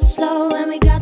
slow and we got